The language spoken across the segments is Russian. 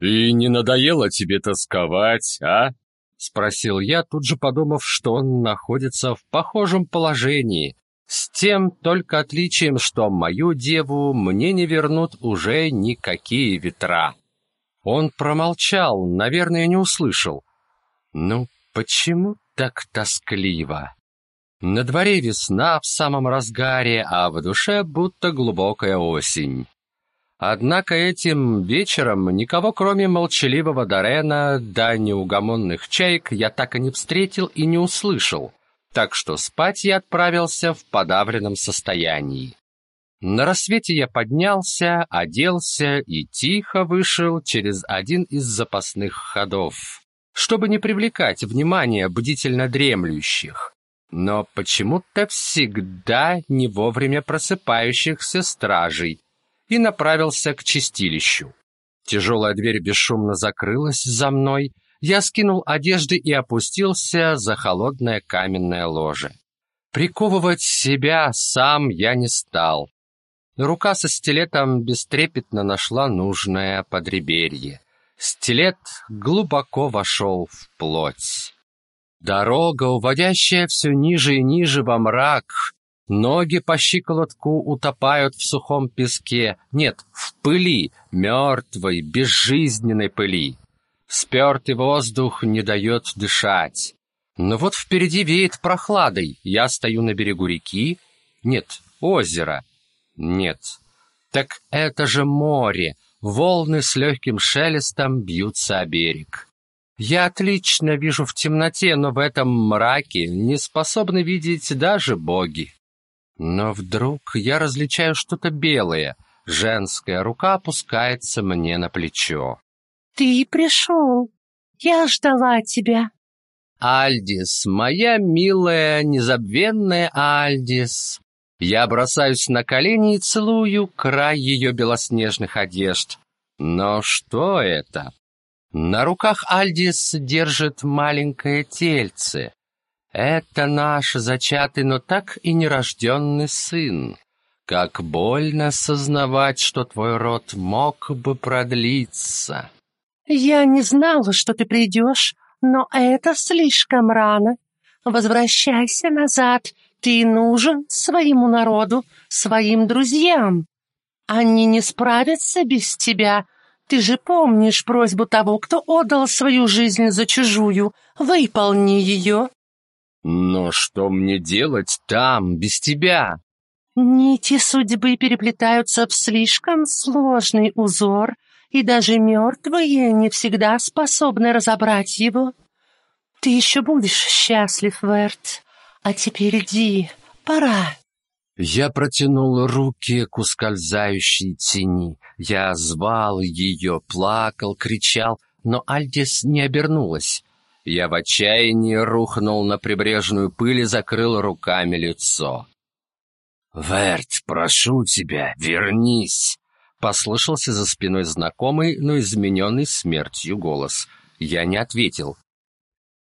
«И не надоело тебе тосковать, а?» — спросил я, тут же подумав, что он находится в похожем положении, с тем только отличием, что мою деву мне не вернут уже никакие ветра. Он промолчал, наверное, не услышал. Ну, почему так тоскливо? На дворе весна в самом разгаре, а в душе будто глубокая осень. Однако этим вечером никого, кроме молчаливого Дорена да неугомонных чаек, я так и не встретил и не услышал, так что спать я отправился в подавленном состоянии. На рассвете я поднялся, оделся и тихо вышел через один из запасных ходов, чтобы не привлекать внимание бдительно дремлющих, но почему-то всегда не вовремя просыпающихся стражей, и направился к чистилищу. Тяжелая дверь бесшумно закрылась за мной, я скинул одежды и опустился за холодное каменное ложе. Приковывать себя сам я не стал. Рука со стилетом бестрепетно нашла нужное подреберье. Стилет глубоко вошел в плоть. Дорога, уводящая все ниже и ниже во мрак, Ноги по щиколотку утопают в сухом песке. Нет, в пыли, мертвой, безжизненной пыли. Спертый воздух не дает дышать. Но вот впереди веет прохладой. Я стою на берегу реки. Нет, озера. Нет. Так это же море. Волны с легким шелестом бьются о берег. Я отлично вижу в темноте, но в этом мраке не способны видеть даже боги. Но вдруг я различаю что-то белое. Женская рука опускается мне на плечо. «Ты пришел. Я ждала тебя». «Альдис, моя милая, незабвенная Альдис». Я бросаюсь на колени и целую край ее белоснежных одежд. Но что это? На руках Альдис держит маленькое тельце. Это наш зачатый, но так и нерожденный сын. Как больно сознавать, что твой род мог бы продлиться. Я не знала, что ты придешь, но это слишком рано. Возвращайся назад. Ты нужен своему народу, своим друзьям. Они не справятся без тебя. Ты же помнишь просьбу того, кто отдал свою жизнь за чужую. Выполни ее. Но что мне делать там, без тебя? Нити судьбы переплетаются в слишком сложный узор, и даже мертвые не всегда способны разобрать его. Ты еще будешь счастлив, Верт. А теперь иди, пора. Я протянул руки к ускользающей тени. Я звал ее, плакал, кричал, но Альдис не обернулась. Я в отчаянии рухнул на прибрежную пыль и закрыл руками лицо. «Верт, прошу тебя, вернись!» Послышался за спиной знакомый, но измененный смертью голос. Я не ответил.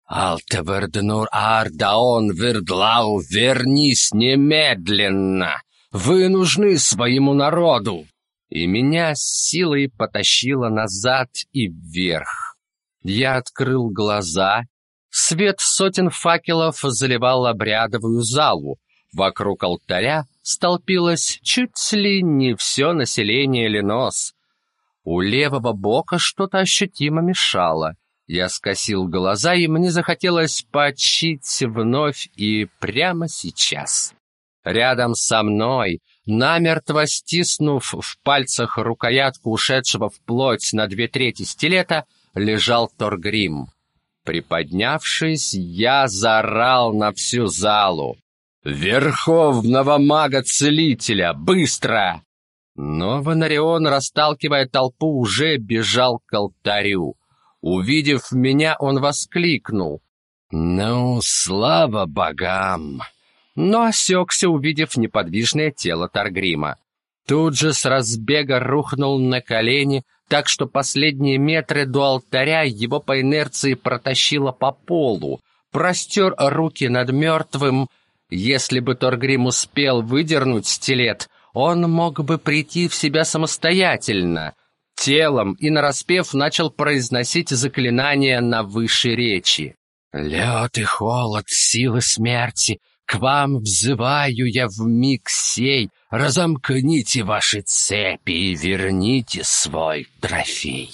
«Алтеверденур Ардаон Вердлау, вернись немедленно! Вы нужны своему народу!» И меня с силой потащило назад и вверх. Я открыл глаза. Свет сотен факелов заливал обрядовую залу. Вокруг алтаря столпилось чуть ли не все население Ленос. У левого бока что-то ощутимо мешало. Я скосил глаза, и мне захотелось почить вновь и прямо сейчас. Рядом со мной, намертво стиснув в пальцах рукоятку ушедшего вплоть на две трети стилета, лежал Торгрим. Приподнявшись, я заорал на всю залу. «Верховного мага-целителя! Быстро!» Но Ванарион, расталкивая толпу, уже бежал к алтарю. Увидев меня, он воскликнул. «Ну, слава богам!» Но осекся, увидев неподвижное тело Таргрима. Тут же с разбега рухнул на колени, так что последние метры до алтаря его по инерции протащило по полу, простер руки над мертвым. Если бы Торгрим успел выдернуть стилет, он мог бы прийти в себя самостоятельно. телом и нараспев начал произносить заклинания на высшей речи. «Лед и холод, силы смерти, к вам взываю я в миг сей, разомкните ваши цепи и верните свой трофей».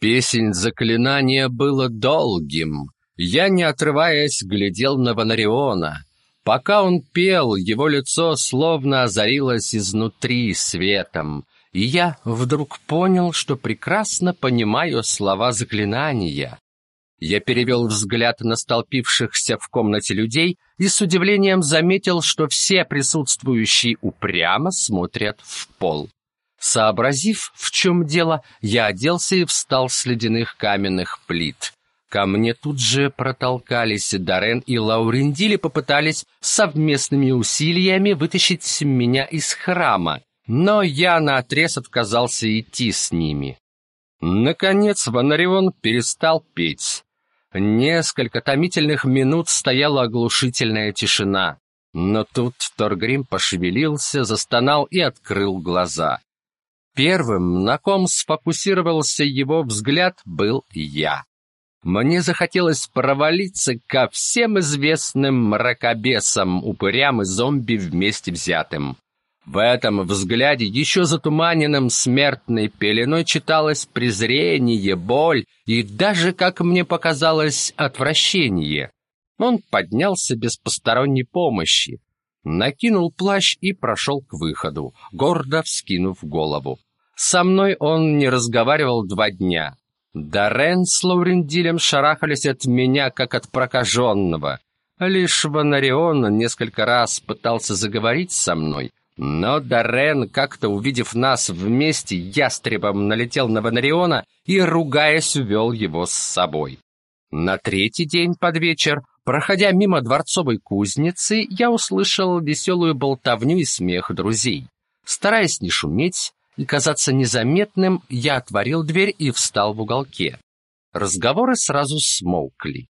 Песень заклинания было долгим. Я, не отрываясь, глядел на Ванариона. Пока он пел, его лицо словно озарилось изнутри светом, и я вдруг понял, что прекрасно понимаю слова заклинания. Я перевел взгляд на столпившихся в комнате людей и с удивлением заметил, что все присутствующие упрямо смотрят в пол. Сообразив, в чем дело, я оделся и встал с ледяных каменных плит. Ко мне тут же протолкались Дарен и Лаурендили попытались совместными усилиями вытащить меня из храма, но я наотрез отказался идти с ними. Наконец Ванарион перестал петь. Несколько томительных минут стояла оглушительная тишина. Но тут Торгрим пошевелился, застонал и открыл глаза. Первым, на ком сфокусировался его взгляд, был я. Мне захотелось провалиться ко всем известным мракобесам, упырям и зомби вместе взятым. В этом взгляде, еще затуманенным смертной пеленой, читалось презрение, боль и даже, как мне показалось, отвращение. Он поднялся без посторонней помощи, накинул плащ и прошел к выходу, гордо вскинув голову. Со мной он не разговаривал два дня. Дорен с Лаурендилем шарахались от меня, как от прокаженного. Лишь Ванарион несколько раз пытался заговорить со мной, но Дорен, как-то увидев нас вместе, ястребом налетел на Ванариона и, ругаясь, увел его с собой. На третий день под вечер, проходя мимо дворцовой кузницы, я услышал веселую болтовню и смех друзей. Стараясь не шуметь, и казаться незаметным, я отворил дверь и встал в уголке. Разговоры сразу смолкли.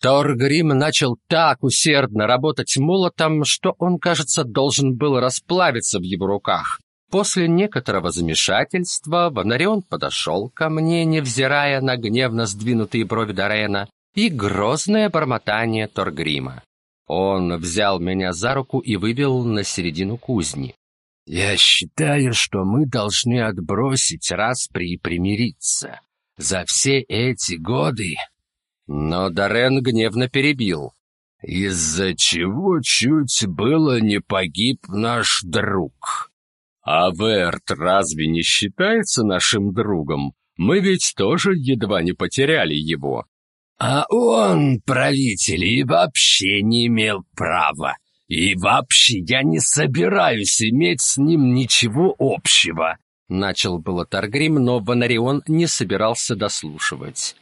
Торгрим начал так усердно работать молотом, что он, кажется, должен был расплавиться в его руках. После некоторого замешательства Бонарион подошел ко мне, невзирая на гневно сдвинутые брови Дорена и грозное бормотание Торгрима. Он взял меня за руку и вывел на середину кузни. Я считаю, что мы должны отбросить распри и примириться. За все эти годы... Но Дорен гневно перебил. Из-за чего чуть было не погиб наш друг. А Верт разве не считается нашим другом? Мы ведь тоже едва не потеряли его. А он, правитель, и вообще не имел права. И вообще я не собираюсь иметь с ним ничего общего. Начал было Таргрим, но Ванарион не собирался дослушивать.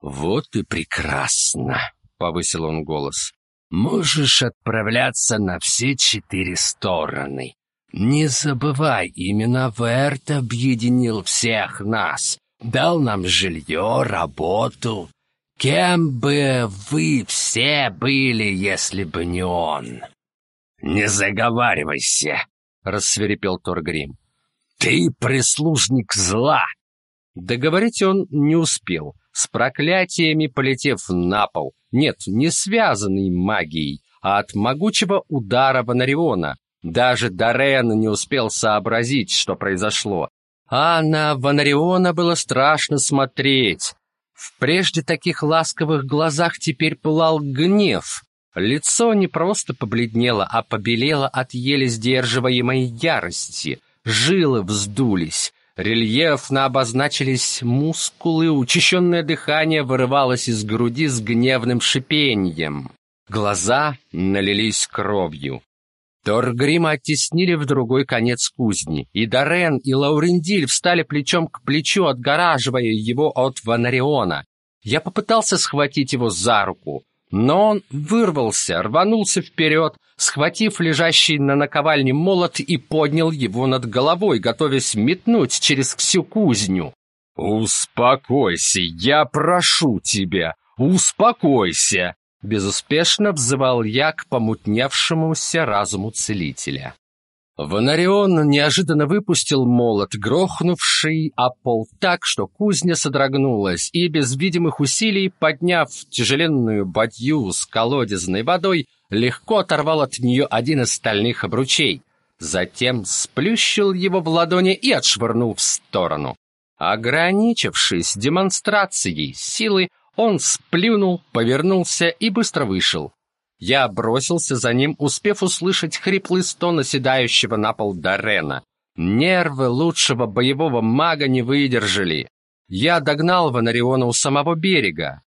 Вот и прекрасно, повысил он голос. Можешь отправляться на все четыре стороны. Не забывай, именно Верт объединил всех нас, дал нам жилье, работу. Кем бы вы все были, если бы не он? «Не заговаривайся!» — рассверепел Торгрим. «Ты прислужник зла!» Договорить он не успел, с проклятиями полетев на пол. Нет, не связанный магией, а от могучего удара Ванариона. Даже Дорен не успел сообразить, что произошло. А на Ванариона было страшно смотреть. В прежде таких ласковых глазах теперь пылал гнев. Лицо не просто побледнело, а побелело от еле сдерживаемой ярости. Жилы вздулись, рельефно обозначились мускулы, учащенное дыхание вырывалось из груди с гневным шипением. Глаза налились кровью. Торгрима оттеснили в другой конец кузни, и Дорен и Лаурендиль встали плечом к плечу, отгораживая его от Ванариона. Я попытался схватить его за руку, но он вырвался, рванулся вперед, схватив лежащий на наковальне молот и поднял его над головой, готовясь метнуть через всю кузню. «Успокойся, я прошу тебя, успокойся!» Безуспешно взывал я к помутневшемуся разуму целителя. Вонарион неожиданно выпустил молот, грохнувший о пол так, что кузня содрогнулась, и без видимых усилий, подняв тяжеленную бадью с колодезной водой, легко оторвал от нее один из стальных обручей. Затем сплющил его в ладони и отшвырнул в сторону. Ограничившись демонстрацией силы, он сплюнул, повернулся и быстро вышел. Я бросился за ним, успев услышать хриплый стон оседающего на пол Дарена. Нервы лучшего боевого мага не выдержали. Я догнал Ванариона у самого берега.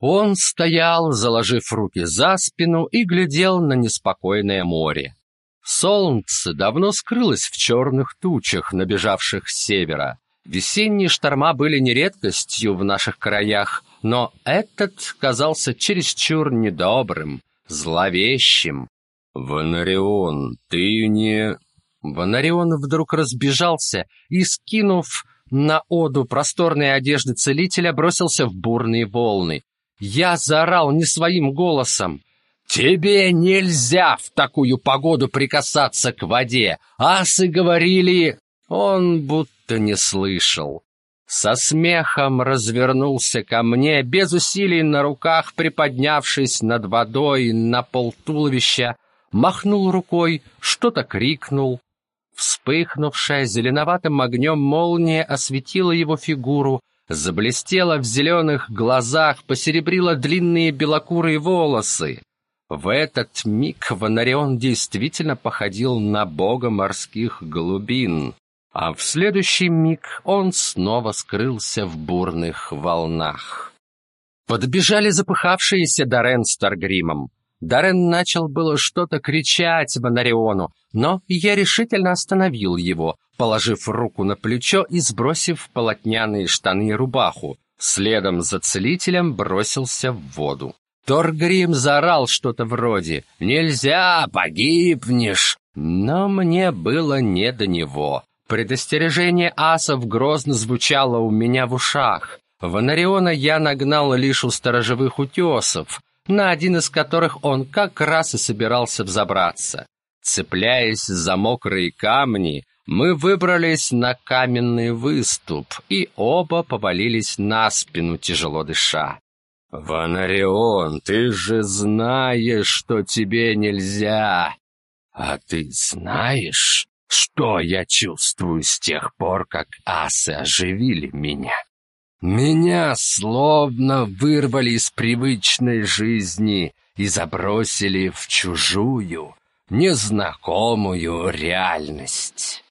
Он стоял, заложив руки за спину и глядел на неспокойное море. Солнце давно скрылось в черных тучах, набежавших с севера. Весенние шторма были не редкостью в наших краях, но этот казался чересчур недобрым, зловещим. «Ванарион, ты не...» Ванарион вдруг разбежался и, скинув на оду просторные одежды целителя, бросился в бурные волны. Я заорал не своим голосом. «Тебе нельзя в такую погоду прикасаться к воде! Асы говорили...» Он будто не слышал со смехом развернулся ко мне, без усилий на руках приподнявшись над водой на полтуловища, махнул рукой, что-то крикнул. Вспыхнувшая зеленоватым огнем молния осветила его фигуру, заблестела в зеленых глазах, посеребрила длинные белокурые волосы. В этот миг Ванарион действительно походил на бога морских глубин а в следующий миг он снова скрылся в бурных волнах. Подбежали запыхавшиеся Дарен с Таргримом. Дарен начал было что-то кричать Ванариону, но я решительно остановил его, положив руку на плечо и сбросив полотняные штаны и рубаху. Следом за целителем бросился в воду. Торгрим заорал что-то вроде «Нельзя, погибнешь!» Но мне было не до него. Предостережение асов грозно звучало у меня в ушах. Ванариона я нагнал лишь у сторожевых утесов, на один из которых он как раз и собирался взобраться. Цепляясь за мокрые камни, мы выбрались на каменный выступ и оба повалились на спину, тяжело дыша. «Ванарион, ты же знаешь, что тебе нельзя!» «А ты знаешь, что я чувствую с тех пор, как асы оживили меня? Меня словно вырвали из привычной жизни и забросили в чужую, незнакомую реальность.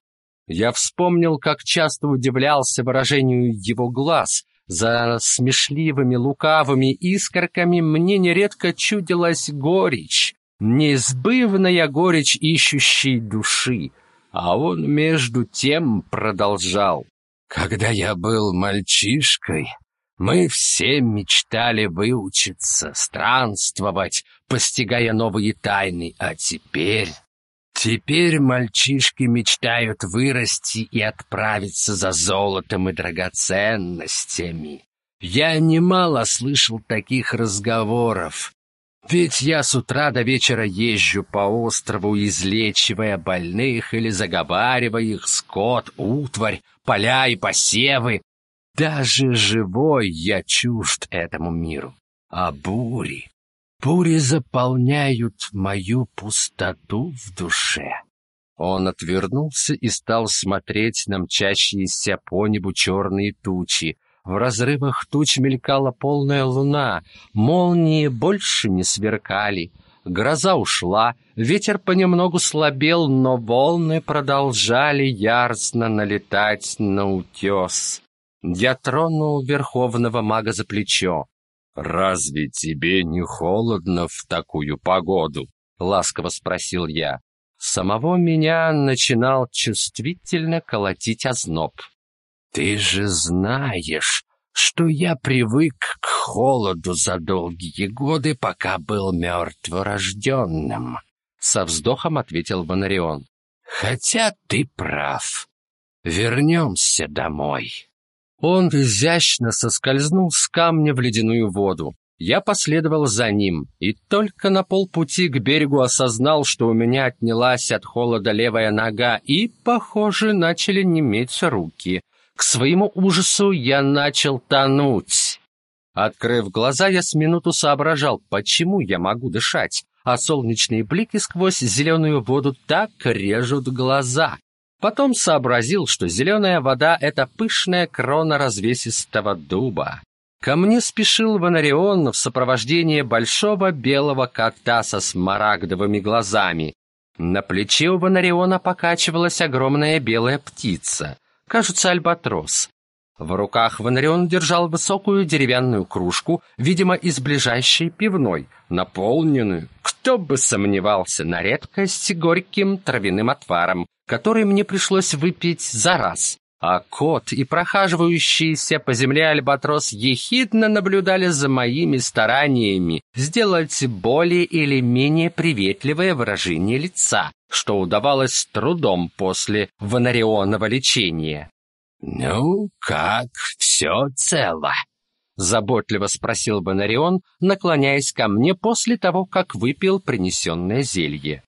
Я вспомнил, как часто удивлялся выражению его глаз. За смешливыми лукавыми искорками мне нередко чудилась горечь, неизбывная горечь ищущей души, а он между тем продолжал. «Когда я был мальчишкой, мы все мечтали выучиться, странствовать, постигая новые тайны, а теперь... Теперь мальчишки мечтают вырасти и отправиться за золотом и драгоценностями. Я немало слышал таких разговоров, ведь я с утра до вечера езжу по острову, излечивая больных или заговаривая их скот, утварь, поля и посевы. Даже живой я чужд этому миру. А бури, бури заполняют мою пустоту в душе. Он отвернулся и стал смотреть на мчащиеся по небу черные тучи, в разрывах туч мелькала полная луна, молнии больше не сверкали. Гроза ушла, ветер понемногу слабел, но волны продолжали яростно налетать на утес. Я тронул верховного мага за плечо. «Разве тебе не холодно в такую погоду?» — ласково спросил я. Самого меня начинал чувствительно колотить озноб. Ты же знаешь, что я привык к холоду за долгие годы, пока был мертворожденным. Со вздохом ответил Бонарион. Хотя ты прав. Вернемся домой. Он изящно соскользнул с камня в ледяную воду. Я последовал за ним и только на полпути к берегу осознал, что у меня отнялась от холода левая нога и, похоже, начали неметь руки. К своему ужасу я начал тонуть. Открыв глаза, я с минуту соображал, почему я могу дышать, а солнечные блики сквозь зеленую воду так режут глаза. Потом сообразил, что зеленая вода — это пышная крона развесистого дуба. Ко мне спешил Ванарион в сопровождении большого белого кота со смарагдовыми глазами. На плече у Ванариона покачивалась огромная белая птица, кажется, альбатрос. В руках Ванарион держал высокую деревянную кружку, видимо, из ближайшей пивной, наполненную, кто бы сомневался, на редкость горьким травяным отваром, который мне пришлось выпить за раз а кот и прохаживающийся по земле альбатрос ехидно наблюдали за моими стараниями сделать более или менее приветливое выражение лица, что удавалось с трудом после ванарионного лечения. «Ну, как, все цело?» — заботливо спросил Бонарион, наклоняясь ко мне после того, как выпил принесенное зелье.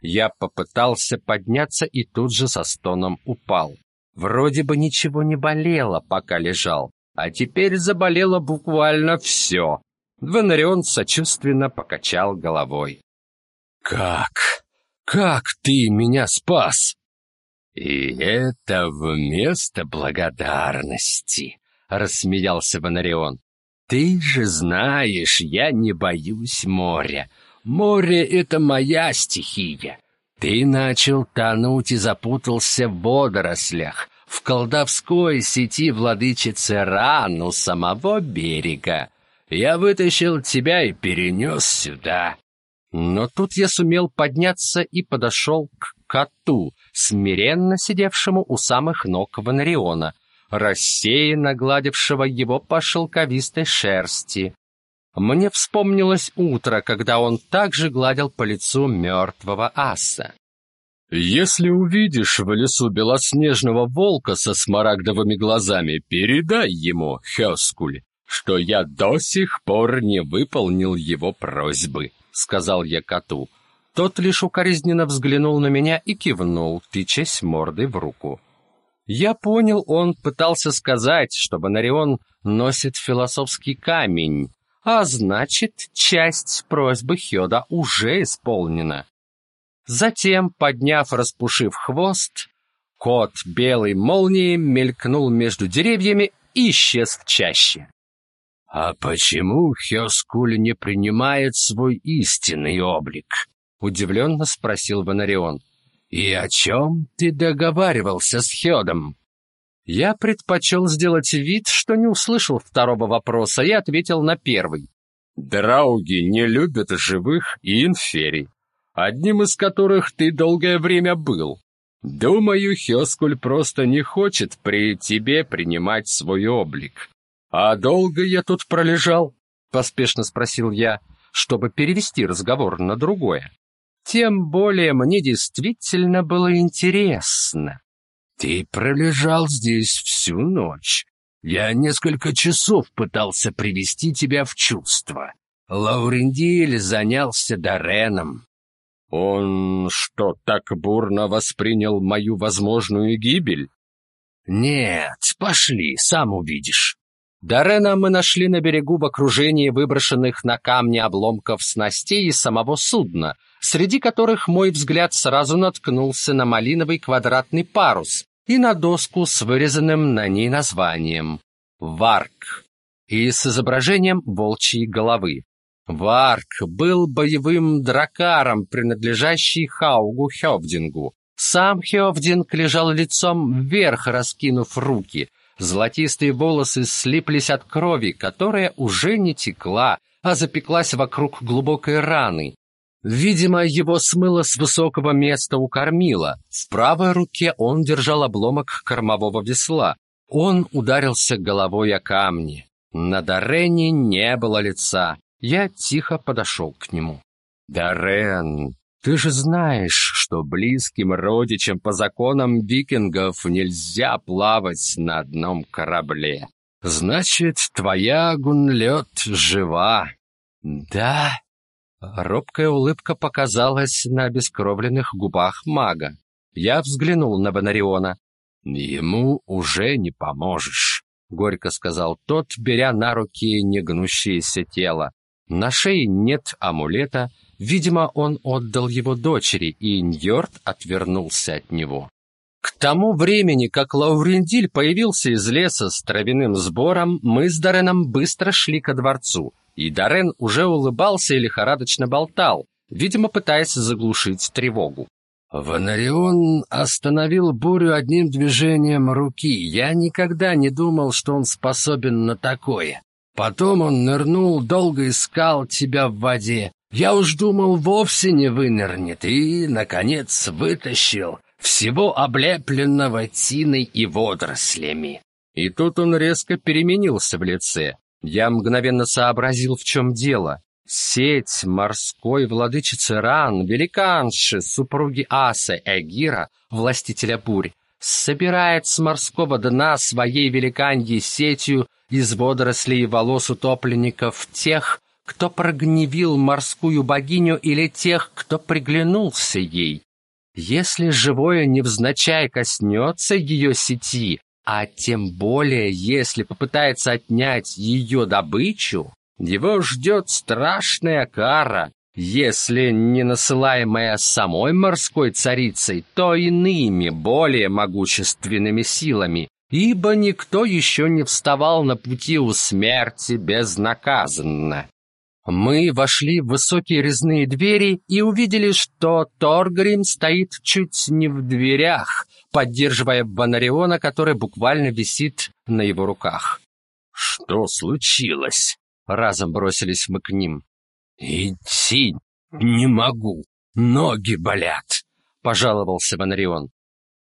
Я попытался подняться и тут же со стоном упал. Вроде бы ничего не болело, пока лежал, а теперь заболело буквально все. Двонарион сочувственно покачал головой. «Как? Как ты меня спас?» «И это вместо благодарности», — рассмеялся Бонарион. «Ты же знаешь, я не боюсь моря. Море — это моя стихия. Ты начал тонуть и запутался в водорослях, в колдовской сети владычицы Ран у самого берега. Я вытащил тебя и перенес сюда. Но тут я сумел подняться и подошел к коту, смиренно сидевшему у самых ног Ванариона, рассеянно гладившего его по шелковистой шерсти. Мне вспомнилось утро, когда он также гладил по лицу мертвого аса. «Если увидишь в лесу белоснежного волка со смарагдовыми глазами, передай ему, Хескуль, что я до сих пор не выполнил его просьбы», — сказал я коту. Тот лишь укоризненно взглянул на меня и кивнул, тычась мордой в руку. Я понял, он пытался сказать, что Бонарион носит философский камень, а значит, часть просьбы Хёда уже исполнена. Затем, подняв, распушив хвост, кот белой молнией мелькнул между деревьями и исчез в чаще. «А почему Хёскуль не принимает свой истинный облик?» — удивленно спросил Бонарион. «И о чем ты договаривался с Хёдом?» Я предпочел сделать вид, что не услышал второго вопроса, и ответил на первый. «Драуги не любят живых и инферий одним из которых ты долгое время был. Думаю, Хёскуль просто не хочет при тебе принимать свой облик. А долго я тут пролежал? Поспешно спросил я, чтобы перевести разговор на другое. Тем более мне действительно было интересно. Ты пролежал здесь всю ночь. Я несколько часов пытался привести тебя в чувство. Лаурендиль занялся Дореном. Он что, так бурно воспринял мою возможную гибель? Нет, пошли, сам увидишь. Дарена мы нашли на берегу в окружении выброшенных на камни обломков снастей и самого судна, среди которых мой взгляд сразу наткнулся на малиновый квадратный парус и на доску с вырезанным на ней названием «Варк» и с изображением волчьей головы. Варк был боевым дракаром, принадлежащий Хаугу Хёвдингу. Сам Хёвдинг лежал лицом вверх, раскинув руки. Золотистые волосы слиплись от крови, которая уже не текла, а запеклась вокруг глубокой раны. Видимо, его смыло с высокого места у кормила. В правой руке он держал обломок кормового весла. Он ударился головой о камни. На Дорене не было лица. Я тихо подошел к нему. «Даррен, ты же знаешь, что близким родичам по законам викингов нельзя плавать на одном корабле. Значит, твоя гунлет жива. Да. Робкая улыбка показалась на обескровленных губах мага. Я взглянул на Бонариона. Ему уже не поможешь, горько сказал тот, беря на руки негнущееся тело. На шее нет амулета, видимо, он отдал его дочери, и Ньорд отвернулся от него. К тому времени, как Лаурендиль появился из леса с травяным сбором, мы с Дареном быстро шли ко дворцу, и Дарен уже улыбался и лихорадочно болтал, видимо, пытаясь заглушить тревогу. Ванарион остановил бурю одним движением руки. Я никогда не думал, что он способен на такое. Потом он нырнул, долго искал тебя в воде. Я уж думал, вовсе не вынырнет, и, наконец, вытащил всего облепленного тиной и водорослями. И тут он резко переменился в лице. Я мгновенно сообразил, в чем дело. Сеть морской владычицы Ран, великанши, супруги Аса Эгира, властителя бурь, собирает с морского дна своей великаньей сетью из водорослей и волос утопленников тех, кто прогневил морскую богиню или тех, кто приглянулся ей. Если живое невзначай коснется ее сети, а тем более, если попытается отнять ее добычу, его ждет страшная кара, если не насылаемая самой морской царицей, то иными, более могущественными силами, ибо никто еще не вставал на пути у смерти безнаказанно. Мы вошли в высокие резные двери и увидели, что Торгрим стоит чуть не в дверях, поддерживая Банариона, который буквально висит на его руках. «Что случилось?» Разом бросились мы к ним. «Идти не могу, ноги болят», — пожаловался Банарион.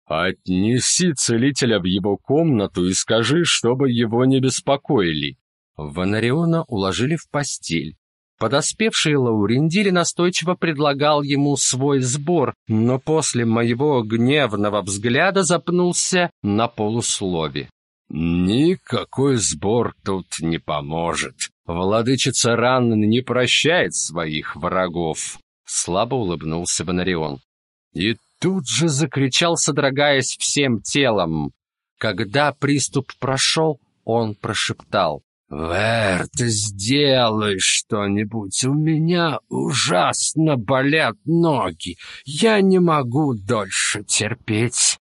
«Отнеси целителя в его комнату и скажи, чтобы его не беспокоили». Ванариона уложили в постель. Подоспевший Лаурендили настойчиво предлагал ему свой сбор, но после моего гневного взгляда запнулся на полуслове. «Никакой сбор тут не поможет. Владычица Ранн не прощает своих врагов», — слабо улыбнулся Бонарион. И тут же закричал, содрогаясь всем телом. Когда приступ прошел, он прошептал. «Верт, сделай что-нибудь, у меня ужасно болят ноги, я не могу дольше терпеть».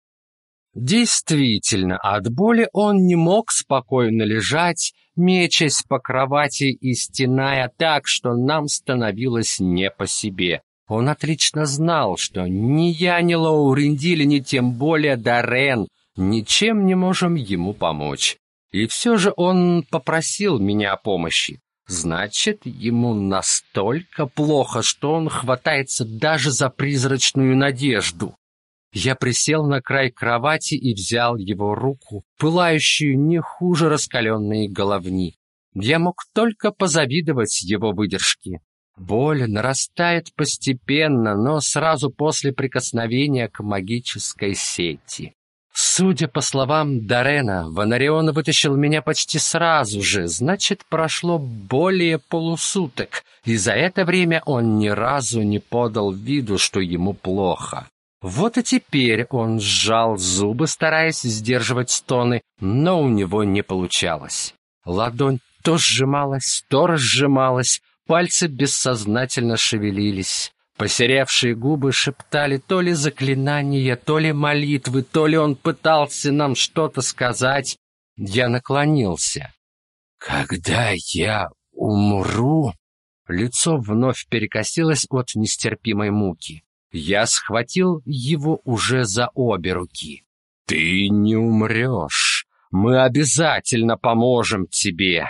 Действительно, от боли он не мог спокойно лежать, мечась по кровати и стеная так, что нам становилось не по себе. Он отлично знал, что ни я, ни Лаурендили, ни тем более Дарен ничем не можем ему помочь. И все же он попросил меня о помощи. Значит, ему настолько плохо, что он хватается даже за призрачную надежду. Я присел на край кровати и взял его руку, пылающую не хуже раскаленной головни. Я мог только позавидовать его выдержке. Боль нарастает постепенно, но сразу после прикосновения к магической сети. Судя по словам Дарена, Ванарион вытащил меня почти сразу же, значит, прошло более полусуток, и за это время он ни разу не подал виду, что ему плохо. Вот и теперь он сжал зубы, стараясь сдерживать стоны, но у него не получалось. Ладонь то сжималась, то разжималась, пальцы бессознательно шевелились. Посеревшие губы шептали то ли заклинания, то ли молитвы, то ли он пытался нам что-то сказать. Я наклонился. «Когда я умру...» Лицо вновь перекосилось от нестерпимой муки. Я схватил его уже за обе руки. «Ты не умрешь. Мы обязательно поможем тебе!»